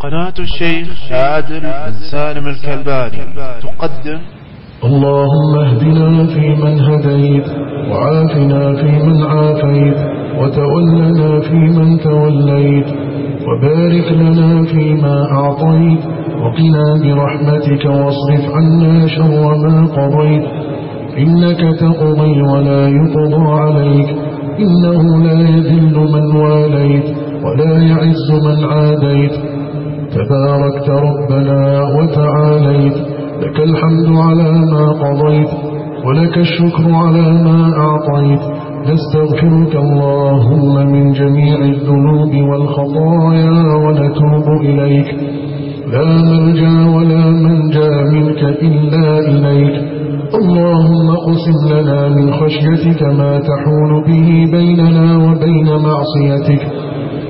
قناة الشيخ عادل بن سالم الكلباني. تقدم. اللهم اهدنا فيمن هديت وعافنا فيمن عافيت وتولنا فيمن توليت وبارك لنا فيما أعطيت وقنا برحمتك واصرف عنا شر ما قضيت. إنك تقضي ولا يقضى عليك. إنه لا يذل من واليت ولا يعز من عاديت. تباركت ربنا وتعاليت. لك الحمد على ما قضيت ولك الشكر على ما أعطيت. نستغفرك اللهم من جميع الذنوب والخطايا ونتوب إليك. لا مرجى ولا منجى منك إلا إليك. اللهم قسم لنا من خشيتك ما تحول به بيننا وبين معصيتك.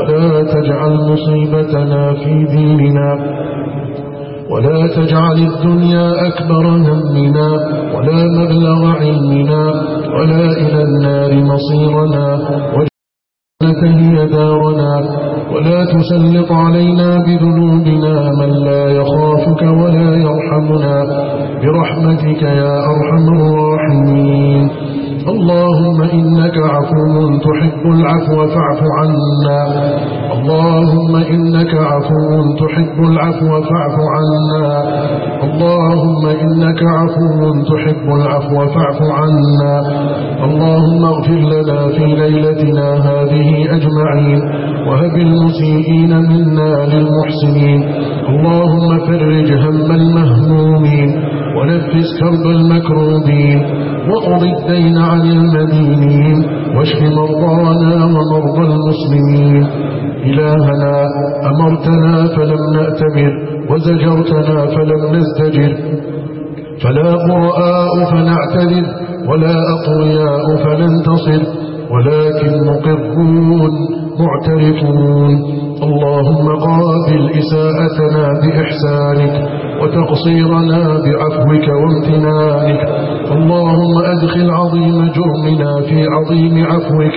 ولا تجعل مصيبتنا في ديننا ولا تجعل الدنيا أكبر همنا ولا مبلغ علمنا ولا إلى النار مصيرنا هي دارنا ولا تسلط علينا بذنوبنا من لا يخافك ولا يرحمنا برحمتك يا أرحم الراحمين اللهم إنك عفو تحب العفو فاعف عنا. اللهم إنك عفو تحب العفو فاعف عنا. اللهم إنك عفو تحب العفو فاعف عنا. اللهم اغفر لنا في ليلتنا هذه أجمعين وهب المسيئين منا للمحسنين. اللهم فرج هم المهمومين ونفس كرب المكروبين. وقضي عن المدينين واشف مرضانا ومرضى المسلمين. إلهنا أمرتنا فلم نأتمر وزجرتنا فلم نزدجر. فلا قرآء فنعتذر ولا أقوياء فننتصر. ولكن مقرون معترفون. اللهم قابل إساءتنا بإحسانك. تقصيرنا بعفوك وامتنانك اللهم أدخل عظيم جرمنا في عظيم عفوك.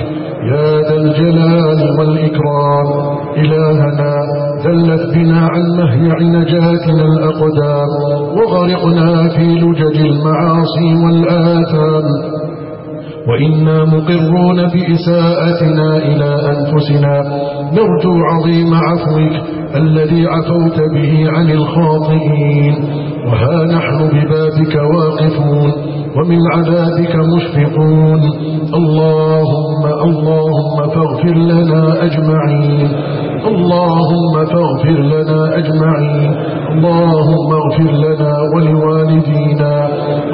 يا ذا الجلال والإكرام. إلهنا ذلت بنا عن مهيع نجاتنا الأقدام. وغرقنا في لجج المعاصي والآثام. وإنا مقرون بإساءتنا إلى أنفسنا. نرجو عظيم عفوك. الذي عفوت به عن الخاطئين وها نحن ببابك واقفون ومن عذابك مشفقون. اللهم اللهم فاغفر لنا أجمعين. اللهم فاغفر لنا أجمعين. اللهم اغفر لنا ولوالدينا.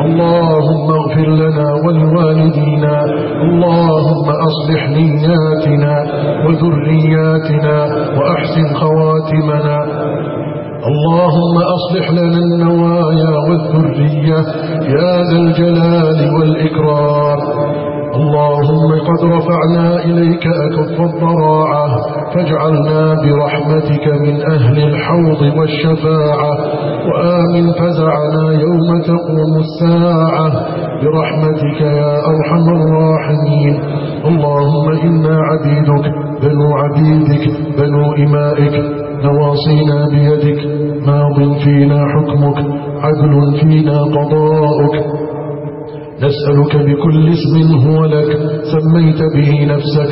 اللهم اغفر لنا ولوالدينا اللهم أصلح نياتنا وذرياتنا وأحسن خواتمنا. اللهم أصلح لنا النوايا والذرية. يا ذا الجلال والإكرام. اللهم قد رفعنا إليك أكف الضراعة. فاجعلنا برحمتك من أهل الحوض والشفاعة وآمن فزعنا يوم تقوم الساعة. برحمتك يا أرحم الراحمين. اللهم إنا عبيدك بنو عبيدك بنو إمائك. نواصينا بيدك ماض فينا حكمك عدل فينا قضاؤك. نسألك بكل اسم هو لك سميت به نفسك.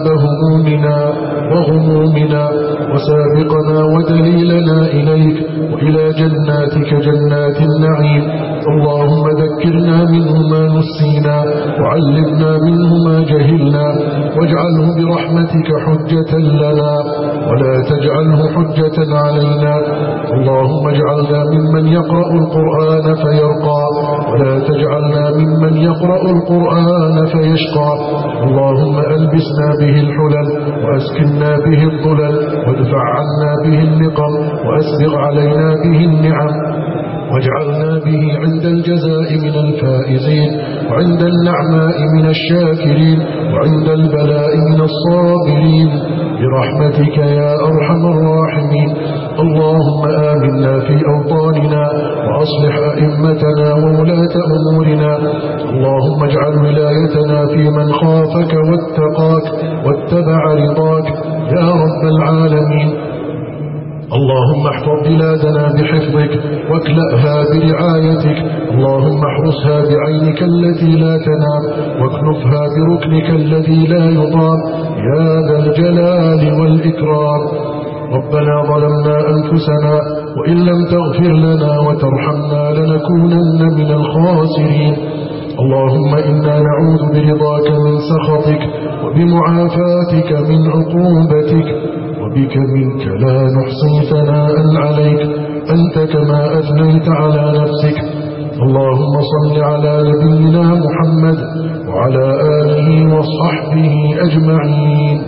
أذهاب همومنا وغمومنا وسابقنا ودليلنا إليك وإلى جناتك جنات النعيم اللهم ذكرنا منهما نسينا وعلمنا منهما جهلنا واجعله برحمتك حجة لنا ولا تجعله حجة علينا اللهم اجعلنا ممن يقرأ القرآن فيرقى ولا تجعلنا ممن يقرأ القرآن فيشقى اللهم ألبسنا به به الحلل وأسكننا به الظلل وادفع عنا به النقم وأسبغ علينا به النعم واجعلنا به عند الجزاء من الفائزين وعند النعماء من الشاكرين وعند البلاء من الصابرين. برحمتك يا أرحم الراحمين. اللهم آمنا في أوطاننا وأصلح أئمتنا وولاة أمورنا. اللهم اجعل ولايتنا في من خافك واتقاك واتبع رضاك. يا رب العالمين. اللهم احفظ بلادنا بحفظك واكلأها برعايتك. اللهم احرسها بعينك التي لا تنام واكنفها بركنك الذي لا يضام يا ذا الجلال والإكرام. ربنا ظلمنا أنفسنا وإن لم تغفر لنا وترحمنا لنكونن من الخاسرين. اللهم إنا نعوذ برضاك من سخطك وبمعافاتك من عقوبتك. ربك منك لا نحصي ثناء عليك أنت كما أثنيت على نفسك. اللهم صل على نبينا محمد وعلى آله وصحبه أجمعين.